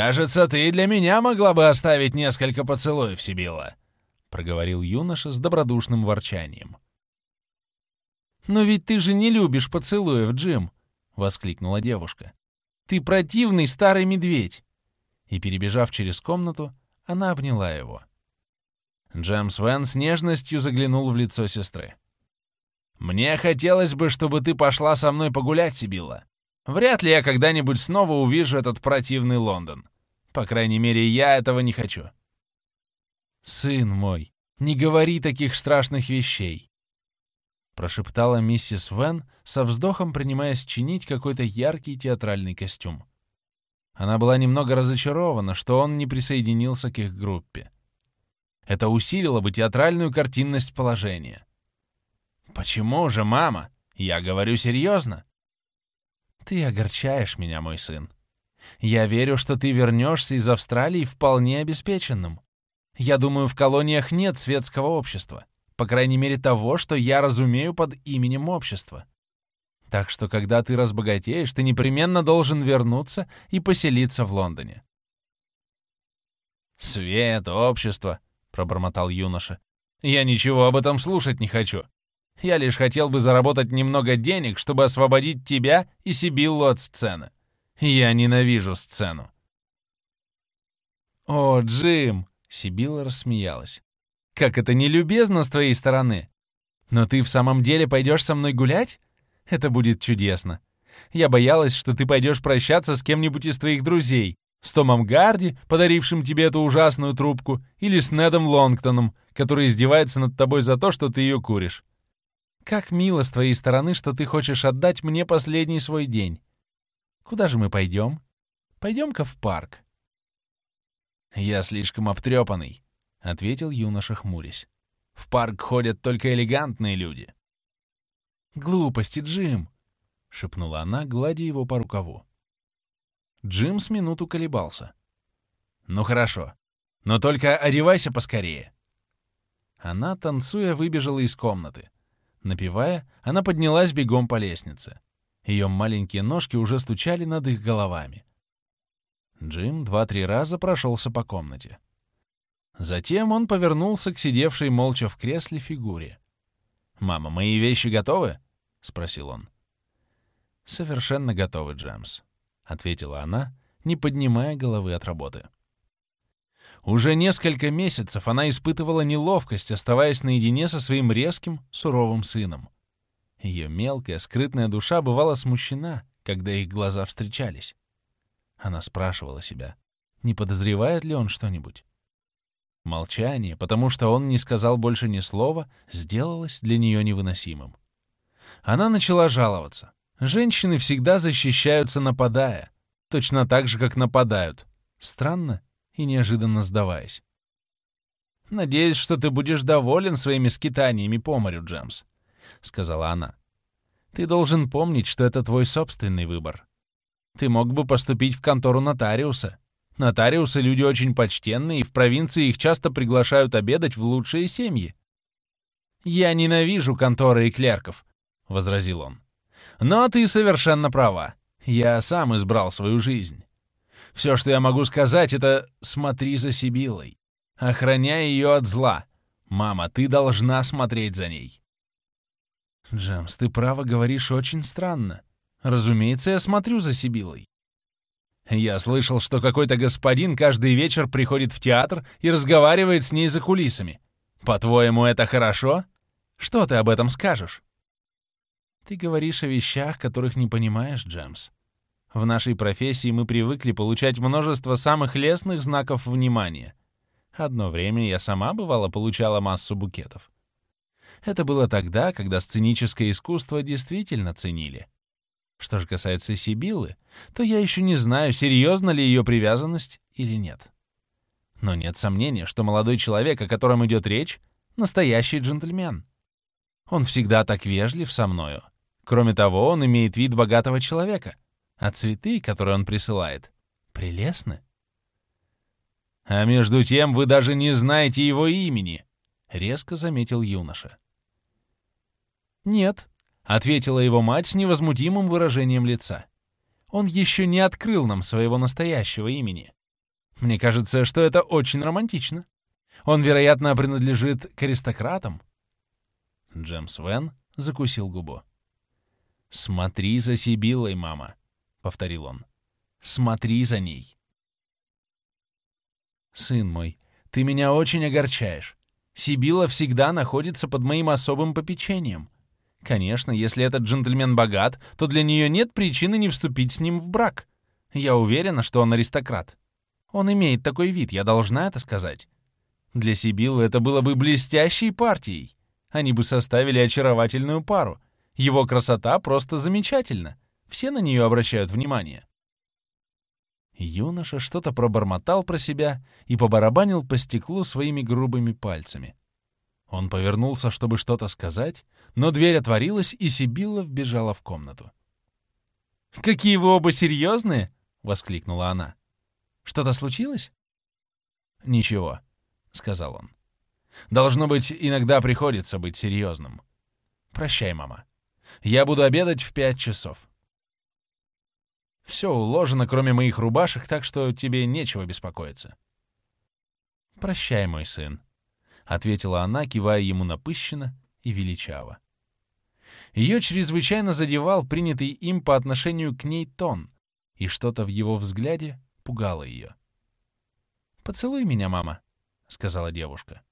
«Кажется, ты для меня могла бы оставить несколько поцелуев, Сибилла», — проговорил юноша с добродушным ворчанием. «Но ведь ты же не любишь поцелуев, Джим!» — воскликнула девушка. «Ты противный старый медведь!» И, перебежав через комнату, она обняла его. Джемс Вен с нежностью заглянул в лицо сестры. «Мне хотелось бы, чтобы ты пошла со мной погулять, Сибилла. Вряд ли я когда-нибудь снова увижу этот противный Лондон. По крайней мере, я этого не хочу». «Сын мой, не говори таких страшных вещей!» Прошептала миссис Вен, со вздохом принимаясь чинить какой-то яркий театральный костюм. Она была немного разочарована, что он не присоединился к их группе. Это усилило бы театральную картинность положения. «Почему же, мама? Я говорю серьезно». «Ты огорчаешь меня, мой сын. Я верю, что ты вернешься из Австралии вполне обеспеченным. Я думаю, в колониях нет светского общества, по крайней мере того, что я разумею под именем общества. Так что, когда ты разбогатеешь, ты непременно должен вернуться и поселиться в Лондоне». «Свет, общество», — пробормотал юноша. «Я ничего об этом слушать не хочу. Я лишь хотел бы заработать немного денег, чтобы освободить тебя и Сибиллу от сцены. Я ненавижу сцену». «О, Джим!» — Сибилла рассмеялась. «Как это нелюбезно с твоей стороны! Но ты в самом деле пойдешь со мной гулять? Это будет чудесно. Я боялась, что ты пойдешь прощаться с кем-нибудь из твоих друзей, с Томом Гарди, подарившим тебе эту ужасную трубку, или с Недом Лонгтоном, который издевается над тобой за то, что ты ее куришь. Как мило с твоей стороны, что ты хочешь отдать мне последний свой день. Куда же мы пойдем? Пойдем-ка в парк. Я слишком обтрепанный, — ответил юноша, хмурясь. В парк ходят только элегантные люди. Глупости, Джим, — шепнула она, гладя его по рукаву. Джим с минуту колебался. «Ну хорошо, но только одевайся поскорее». Она, танцуя, выбежала из комнаты. Напевая, она поднялась бегом по лестнице. Ее маленькие ножки уже стучали над их головами. Джим два-три раза прошелся по комнате. Затем он повернулся к сидевшей молча в кресле фигуре. «Мама, мои вещи готовы?» — спросил он. «Совершенно готовы, Джемс», ответила она, не поднимая головы от работы. Уже несколько месяцев она испытывала неловкость, оставаясь наедине со своим резким, суровым сыном. Ее мелкая, скрытная душа бывала смущена, когда их глаза встречались. Она спрашивала себя, не подозревает ли он что-нибудь. Молчание, потому что он не сказал больше ни слова, сделалось для нее невыносимым. Она начала жаловаться. Женщины всегда защищаются, нападая. Точно так же, как нападают. Странно и неожиданно сдаваясь. «Надеюсь, что ты будешь доволен своими скитаниями по морю, Джемс», — сказала она. «Ты должен помнить, что это твой собственный выбор. Ты мог бы поступить в контору нотариуса. Нотариусы — люди очень почтенные, и в провинции их часто приглашают обедать в лучшие семьи». «Я ненавижу конторы и клерков», — возразил он. Но ты совершенно права. Я сам избрал свою жизнь. Все, что я могу сказать, это смотри за Сибилой. Охраняй ее от зла. Мама, ты должна смотреть за ней. Джемс, ты право говоришь очень странно. Разумеется, я смотрю за Сибилой. Я слышал, что какой-то господин каждый вечер приходит в театр и разговаривает с ней за кулисами. По-твоему, это хорошо? Что ты об этом скажешь? Ты говоришь о вещах, которых не понимаешь, Джемс. В нашей профессии мы привыкли получать множество самых лестных знаков внимания. Одно время я сама, бывало, получала массу букетов. Это было тогда, когда сценическое искусство действительно ценили. Что же касается Сибилы, то я еще не знаю, серьезна ли ее привязанность или нет. Но нет сомнения, что молодой человек, о котором идет речь, настоящий джентльмен. Он всегда так вежлив со мною, Кроме того, он имеет вид богатого человека, а цветы, которые он присылает, прелестны. «А между тем вы даже не знаете его имени», — резко заметил юноша. «Нет», — ответила его мать с невозмутимым выражением лица. «Он еще не открыл нам своего настоящего имени. Мне кажется, что это очень романтично. Он, вероятно, принадлежит к аристократам». Джемс Вен закусил губу. «Смотри за Сибиллой, мама», — повторил он. «Смотри за ней». «Сын мой, ты меня очень огорчаешь. Сибила всегда находится под моим особым попечением. Конечно, если этот джентльмен богат, то для нее нет причины не вступить с ним в брак. Я уверена, что он аристократ. Он имеет такой вид, я должна это сказать. Для Сибилы это было бы блестящей партией. Они бы составили очаровательную пару. Его красота просто замечательна. Все на нее обращают внимание. Юноша что-то пробормотал про себя и побарабанил по стеклу своими грубыми пальцами. Он повернулся, чтобы что-то сказать, но дверь отворилась, и Сибилла вбежала в комнату. «Какие вы оба серьезные!» — воскликнула она. «Что-то случилось?» «Ничего», — сказал он. «Должно быть, иногда приходится быть серьезным. Прощай, мама. Я буду обедать в пять часов». Все уложено, кроме моих рубашек, так что тебе нечего беспокоиться. «Прощай, мой сын», — ответила она, кивая ему напыщенно и величаво. Ее чрезвычайно задевал принятый им по отношению к ней тон, и что-то в его взгляде пугало ее. «Поцелуй меня, мама», — сказала девушка.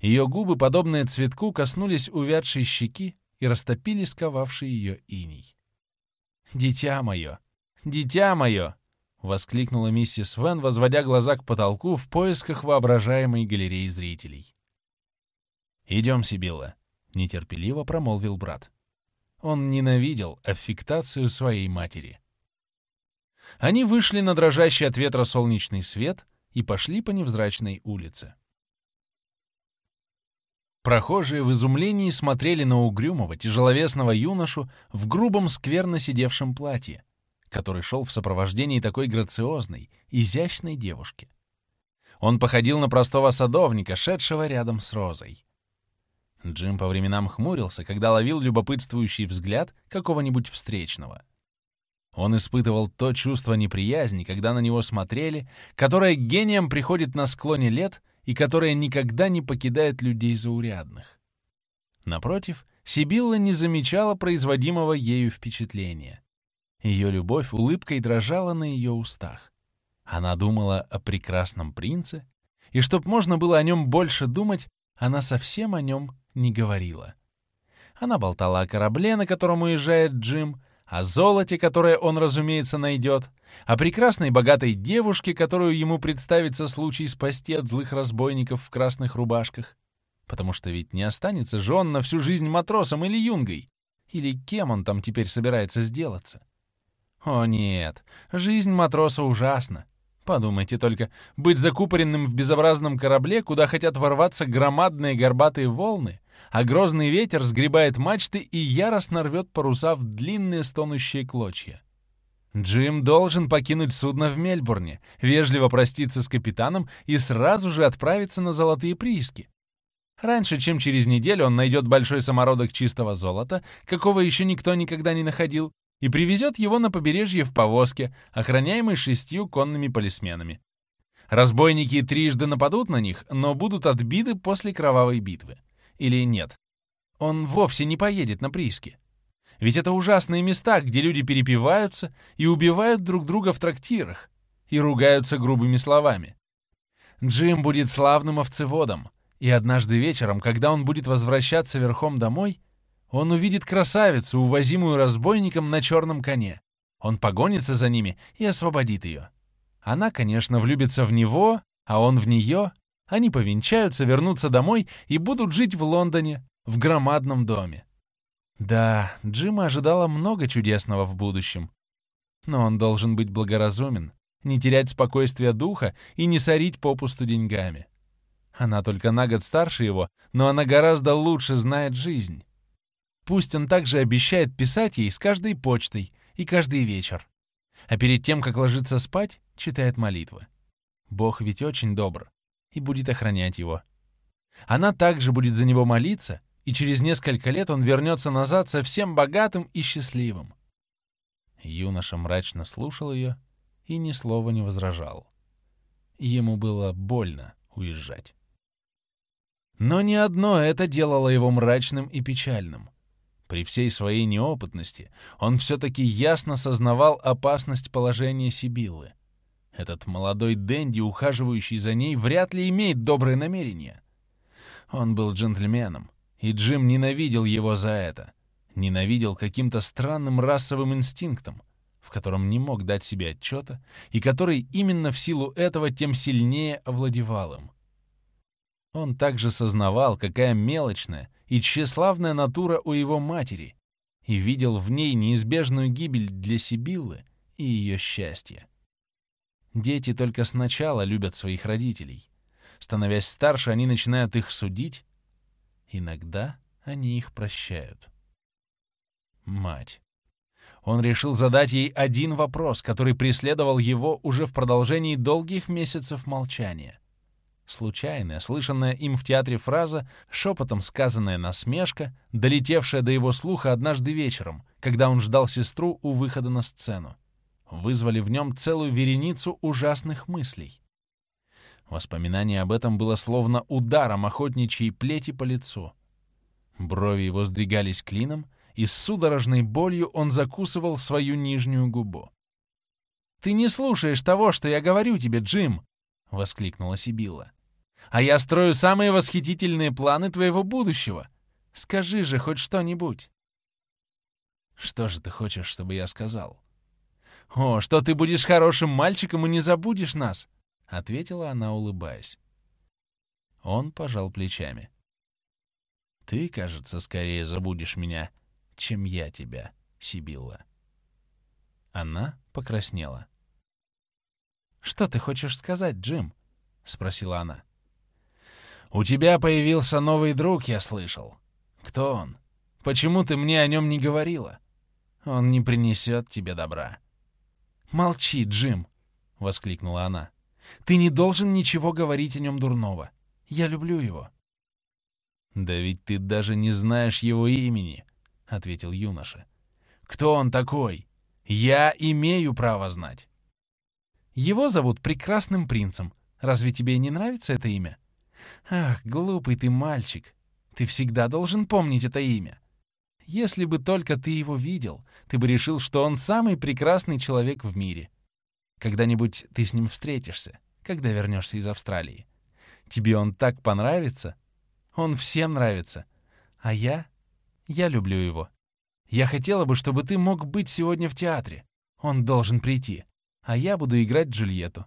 Ее губы, подобные цветку, коснулись увядшей щеки и растопили сковавший ее иней. «Дитя мое!» Дитя мое!» — воскликнула миссис Вен, возводя глаза к потолку в поисках воображаемой галереи зрителей. «Идем, Сибилла», — нетерпеливо промолвил брат. Он ненавидел аффектацию своей матери. Они вышли на дрожащий от ветра солнечный свет и пошли по невзрачной улице. Прохожие в изумлении смотрели на угрюмого, тяжеловесного юношу в грубом скверно сидевшем платье, который шел в сопровождении такой грациозной, изящной девушки. Он походил на простого садовника, шедшего рядом с Розой. Джим по временам хмурился, когда ловил любопытствующий взгляд какого-нибудь встречного. Он испытывал то чувство неприязни, когда на него смотрели, которое гением приходит на склоне лет и которое никогда не покидает людей заурядных. Напротив, Сибилла не замечала производимого ею впечатления. Ее любовь улыбкой дрожала на ее устах. Она думала о прекрасном принце, и чтоб можно было о нем больше думать, она совсем о нем не говорила. Она болтала о корабле, на котором уезжает Джим, о золоте, которое он, разумеется, найдет, о прекрасной богатой девушке, которую ему представится случай спасти от злых разбойников в красных рубашках. Потому что ведь не останется же он на всю жизнь матросом или юнгой. Или кем он там теперь собирается сделаться? О нет, жизнь матроса ужасна. Подумайте только, быть закупоренным в безобразном корабле, куда хотят ворваться громадные горбатые волны, а грозный ветер сгребает мачты и яростно рвет паруса в длинные стонущие клочья. Джим должен покинуть судно в Мельбурне, вежливо проститься с капитаном и сразу же отправиться на золотые прииски. Раньше, чем через неделю, он найдет большой самородок чистого золота, какого еще никто никогда не находил, и привезет его на побережье в повозке, охраняемой шестью конными полисменами. Разбойники трижды нападут на них, но будут отбиты после кровавой битвы. Или нет? Он вовсе не поедет на прииски. Ведь это ужасные места, где люди перепиваются и убивают друг друга в трактирах и ругаются грубыми словами. Джим будет славным овцеводом, и однажды вечером, когда он будет возвращаться верхом домой, он увидит красавицу, увозимую разбойником на черном коне. Он погонится за ними и освободит ее. Она, конечно, влюбится в него, а он в нее. Они повенчаются, вернутся домой и будут жить в Лондоне, в громадном доме. Да, Джима ожидала много чудесного в будущем. Но он должен быть благоразумен, не терять спокойствия духа и не сорить попусту деньгами. Она только на год старше его, но она гораздо лучше знает жизнь. Пусть он также обещает писать ей с каждой почтой и каждый вечер. А перед тем, как ложиться спать, читает молитвы. Бог ведь очень добр и будет охранять его. Она также будет за него молиться, и через несколько лет он вернется назад совсем богатым и счастливым. Юноша мрачно слушал ее и ни слова не возражал. ему было больно уезжать. Но не одно это делало его мрачным и печальным. При всей своей неопытности он все-таки ясно сознавал опасность положения Сибиллы. Этот молодой Дэнди, ухаживающий за ней, вряд ли имеет добрые намерения. Он был джентльменом, и Джим ненавидел его за это. Ненавидел каким-то странным расовым инстинктом, в котором не мог дать себе отчета, и который именно в силу этого тем сильнее овладевал им. Он также сознавал, какая мелочная и тщеславная натура у его матери, и видел в ней неизбежную гибель для Сибиллы и ее счастье. Дети только сначала любят своих родителей. Становясь старше, они начинают их судить. Иногда они их прощают. Мать. Он решил задать ей один вопрос, который преследовал его уже в продолжении долгих месяцев молчания. Случайная, слышанная им в театре фраза, шепотом сказанная насмешка, долетевшая до его слуха однажды вечером, когда он ждал сестру у выхода на сцену, вызвали в нем целую вереницу ужасных мыслей. Воспоминание об этом было словно ударом охотничьей плети по лицу. Брови его сдвигались клином, и с судорожной болью он закусывал свою нижнюю губу. «Ты не слушаешь того, что я говорю тебе, Джим!» — воскликнула Сибилла. «А я строю самые восхитительные планы твоего будущего. Скажи же хоть что-нибудь». «Что же ты хочешь, чтобы я сказал?» «О, что ты будешь хорошим мальчиком и не забудешь нас!» — ответила она, улыбаясь. Он пожал плечами. «Ты, кажется, скорее забудешь меня, чем я тебя, Сибилла». Она покраснела. «Что ты хочешь сказать, Джим?» — спросила она. «У тебя появился новый друг, я слышал. Кто он? Почему ты мне о нем не говорила? Он не принесет тебе добра». «Молчи, Джим!» — воскликнула она. «Ты не должен ничего говорить о нем дурного. Я люблю его». «Да ведь ты даже не знаешь его имени», — ответил юноша. «Кто он такой? Я имею право знать». Его зовут Прекрасным Принцем. Разве тебе не нравится это имя? Ах, глупый ты мальчик. Ты всегда должен помнить это имя. Если бы только ты его видел, ты бы решил, что он самый прекрасный человек в мире. Когда-нибудь ты с ним встретишься, когда вернешься из Австралии. Тебе он так понравится. Он всем нравится. А я? Я люблю его. Я хотела бы, чтобы ты мог быть сегодня в театре. Он должен прийти а я буду играть Джульетту.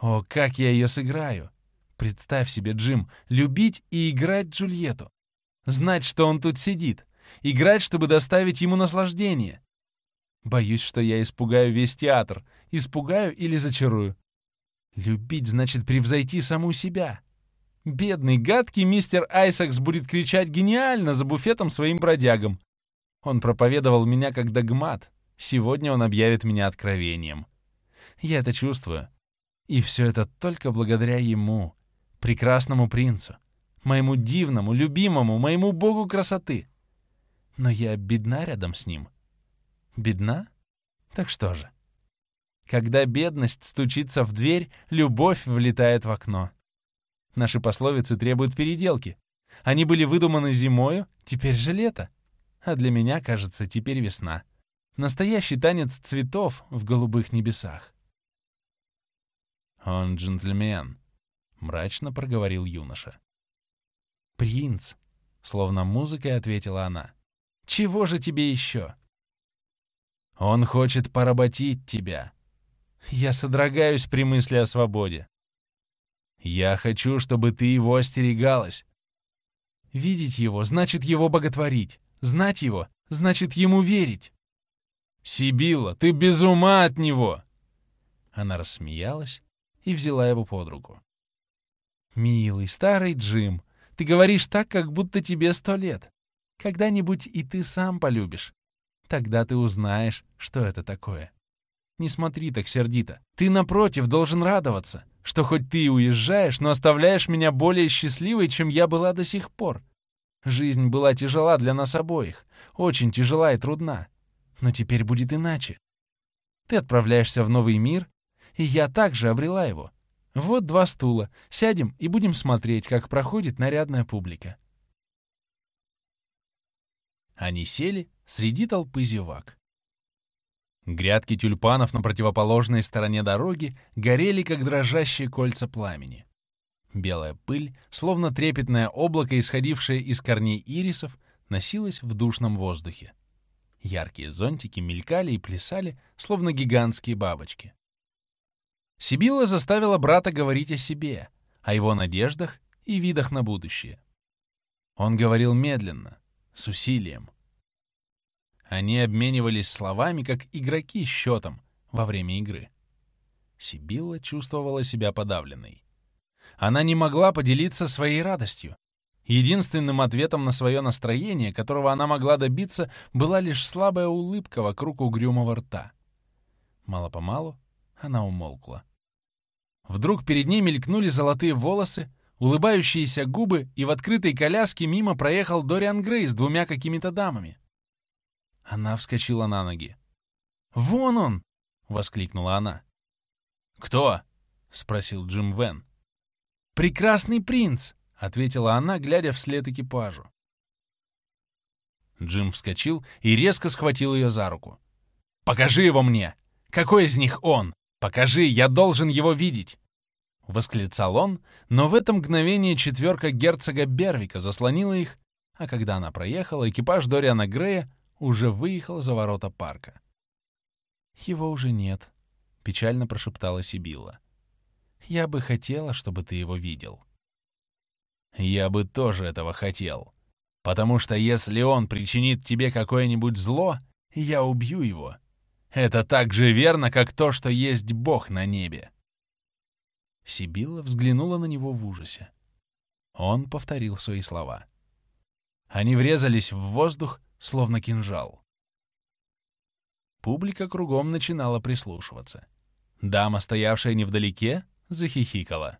О, как я ее сыграю! Представь себе, Джим, любить и играть Джульетту. Знать, что он тут сидит. Играть, чтобы доставить ему наслаждение. Боюсь, что я испугаю весь театр. Испугаю или зачарую. Любить значит превзойти саму себя. Бедный, гадкий мистер Айсакс будет кричать гениально за буфетом своим бродягам. Он проповедовал меня как догмат. Сегодня он объявит меня откровением. Я это чувствую. И все это только благодаря ему, прекрасному принцу, моему дивному, любимому, моему богу красоты. Но я бедна рядом с ним. Бедна? Так что же? Когда бедность стучится в дверь, любовь влетает в окно. Наши пословицы требуют переделки. Они были выдуманы зимою, теперь же лето. А для меня, кажется, теперь весна. Настоящий танец цветов в голубых небесах. «Он джентльмен», — мрачно проговорил юноша. «Принц», — словно музыкой ответила она. «Чего же тебе еще?» «Он хочет поработить тебя. Я содрогаюсь при мысли о свободе. Я хочу, чтобы ты его остерегалась. Видеть его значит его боготворить. Знать его значит ему верить. Сибила, ты без ума от него!» Она рассмеялась и взяла его под руку. «Милый, старый Джим, ты говоришь так, как будто тебе сто лет. Когда-нибудь и ты сам полюбишь. Тогда ты узнаешь, что это такое. Не смотри так сердито. Ты, напротив, должен радоваться, что хоть ты и уезжаешь, но оставляешь меня более счастливой, чем я была до сих пор. Жизнь была тяжела для нас обоих, очень тяжела и трудна. Но теперь будет иначе. Ты отправляешься в новый мир, и я также обрела его. Вот два стула. Сядем и будем смотреть, как проходит нарядная публика. Они сели среди толпы зевак. Грядки тюльпанов на противоположной стороне дороги горели, как дрожащие кольца пламени. Белая пыль, словно трепетное облако, исходившее из корней ирисов, носилась в душном воздухе. Яркие зонтики мелькали и плясали, словно гигантские бабочки. Сибилла заставила брата говорить о себе, о его надеждах и видах на будущее. Он говорил медленно, с усилием. Они обменивались словами, как игроки счетом во время игры. Сибилла чувствовала себя подавленной. Она не могла поделиться своей радостью. Единственным ответом на свое настроение, которого она могла добиться, была лишь слабая улыбка вокруг угрюмого рта. Мало-помалу она умолкла. Вдруг перед ней мелькнули золотые волосы, улыбающиеся губы, и в открытой коляске мимо проехал Дориан Грей с двумя какими-то дамами. Она вскочила на ноги. «Вон он!» — воскликнула она. «Кто?» — спросил Джим Вен. «Прекрасный принц!» — ответила она, глядя вслед экипажу. Джим вскочил и резко схватил ее за руку. «Покажи его мне! Какой из них он? Покажи, я должен его видеть!» Восклицал он, но в это мгновение четверка герцога Бервика заслонила их, а когда она проехала, экипаж Дориана Грея уже выехал за ворота парка. «Его уже нет», — печально прошептала Сибилла. «Я бы хотела, чтобы ты его видел». «Я бы тоже этого хотел», потому что если он причинит тебе какое-нибудь зло, я убью его. Это так же верно, как то, что есть Бог на небе. Сибилла взглянула на него в ужасе. Он повторил свои слова. Они врезались в воздух, словно кинжал. Публика кругом начинала прислушиваться. Дама, стоявшая невдалеке, захихикала.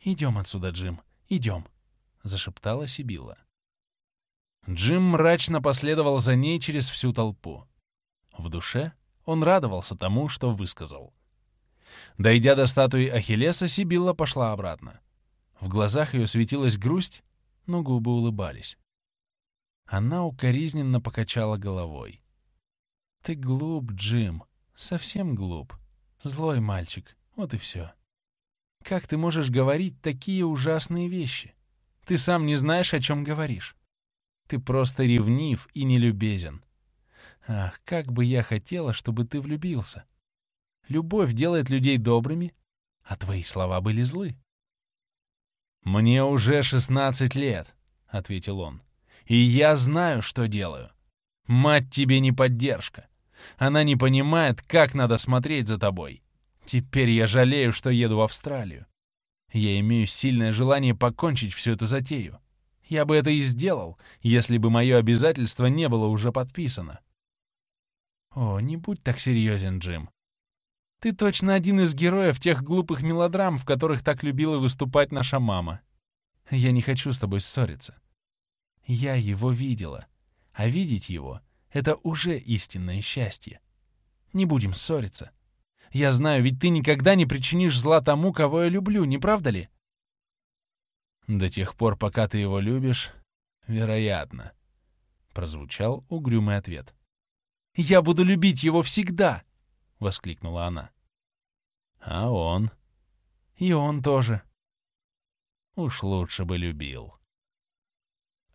«Идем отсюда, Джим, идем», — зашептала Сибилла. Джим мрачно последовал за ней через всю толпу. В душе он радовался тому, что высказал. Дойдя до статуи Ахиллеса, Сибилла пошла обратно. В глазах ее светилась грусть, но губы улыбались. Она укоризненно покачала головой. «Ты глуп, Джим, совсем глуп. Злой мальчик, вот и все. Как ты можешь говорить такие ужасные вещи? Ты сам не знаешь, о чем говоришь. Ты просто ревнив и нелюбезен. Ах, как бы я хотела, чтобы ты влюбился. Любовь делает людей добрыми, а твои слова были злы. «Мне уже шестнадцать лет», — ответил он. «И я знаю, что делаю. Мать тебе не поддержка. Она не понимает, как надо смотреть за тобой. Теперь я жалею, что еду в Австралию. Я имею сильное желание покончить всю эту затею. Я бы это и сделал, если бы мое обязательство не было уже подписано. О, не будь так серьезен, Джим. Ты точно один из героев тех глупых мелодрам, в которых так любила выступать наша мама. Я не хочу с тобой ссориться. Я его видела, а видеть его — это уже истинное счастье. Не будем ссориться. Я знаю, ведь ты никогда не причинишь зла тому, кого я люблю, не правда ли? До тех пор, пока ты его любишь, вероятно, — прозвучал угрюмый ответ. Я буду любить его всегда!» — воскликнула она. «А он?» «И он тоже». «Уж лучше бы любил».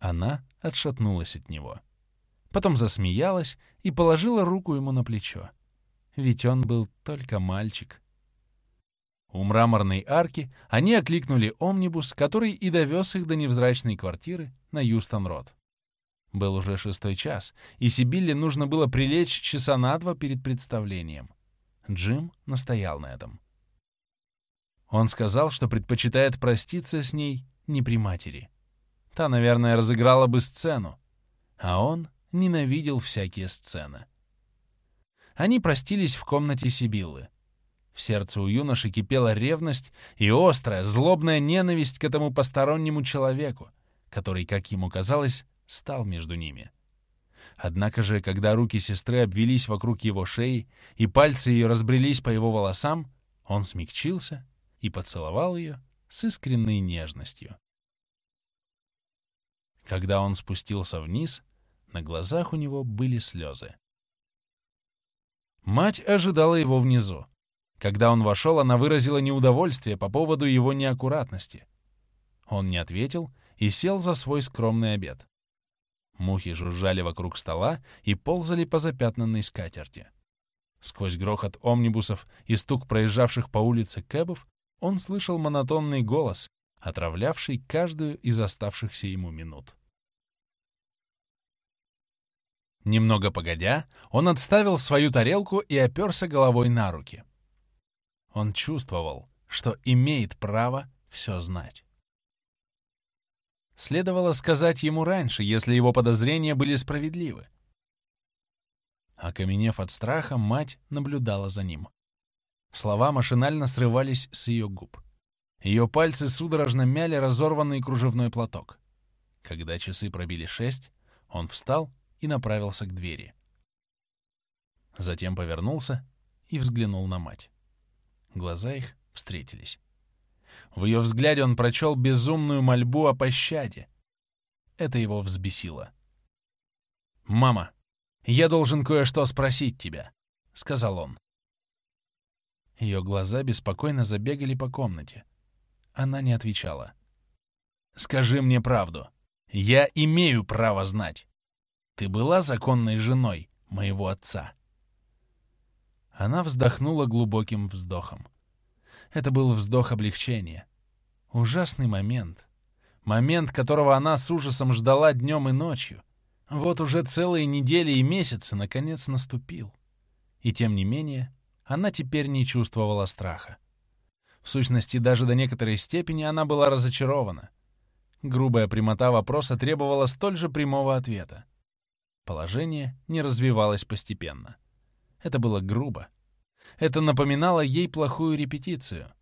Она отшатнулась от него. Потом засмеялась и положила руку ему на плечо. Ведь он был только мальчик. У мраморной арки они окликнули омнибус, который и довез их до невзрачной квартиры на Юстон-Рот. Был уже шестой час, и Сибилле нужно было прилечь часа на два перед представлением. Джим настоял на этом. Он сказал, что предпочитает проститься с ней не при матери. Та, наверное, разыграла бы сцену, а он ненавидел всякие сцены. Они простились в комнате Сибиллы. В сердце у юноши кипела ревность и острая, злобная ненависть к этому постороннему человеку, который, как ему казалось, стал между ними. Однако же, когда руки сестры обвелись вокруг его шеи и пальцы ее разбрелись по его волосам, он смягчился и поцеловал ее с искренней нежностью. Когда он спустился вниз, на глазах у него были слезы. Мать ожидала его внизу. Когда он вошел, она выразила неудовольствие по поводу его неаккуратности. Он не ответил и сел за свой скромный обед. Мухи жужжали вокруг стола и ползали по запятнанной скатерти. Сквозь грохот омнибусов и стук проезжавших по улице кэбов он слышал монотонный голос, отравлявший каждую из оставшихся ему минут. Немного погодя, он отставил свою тарелку и оперся головой на руки. Он чувствовал, что имеет право все знать. Следовало сказать ему раньше, если его подозрения были справедливы. Окаменев от страха, мать наблюдала за ним. Слова машинально срывались с ее губ. Ее пальцы судорожно мяли разорванный кружевной платок. Когда часы пробили шесть, он встал и направился к двери. Затем повернулся и взглянул на мать. Глаза их встретились. В ее взгляде он прочел безумную мольбу о пощаде. Это его взбесило. «Мама, я должен кое-что спросить тебя», — сказал он. Ее глаза беспокойно забегали по комнате. Она не отвечала. «Скажи мне правду. Я имею право знать. Ты была законной женой моего отца?» Она вздохнула глубоким вздохом. Это был вздох облегчения. Ужасный момент. Момент, которого она с ужасом ждала днем и ночью. Вот уже целые недели и месяцы наконец наступил. И тем не менее, она теперь не чувствовала страха. В сущности, даже до некоторой степени она была разочарована. Грубая прямота вопроса требовала столь же прямого ответа. Положение не развивалось постепенно. Это было грубо, это напоминало ей плохую репетицию.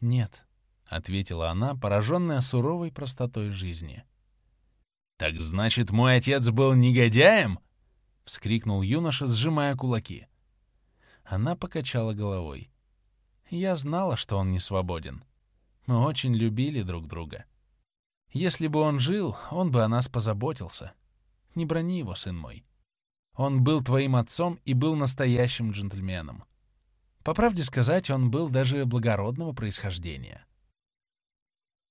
«Нет», — ответила она, пораженная суровой простотой жизни. «Так значит, мой отец был негодяем?» — вскрикнул юноша, сжимая кулаки. Она покачала головой. «Я знала, что он не свободен. Мы очень любили друг друга. Если бы он жил, он бы о нас позаботился. Не брони его, сын мой. Он был твоим отцом и был настоящим джентльменом. По правде сказать, он был даже благородного происхождения.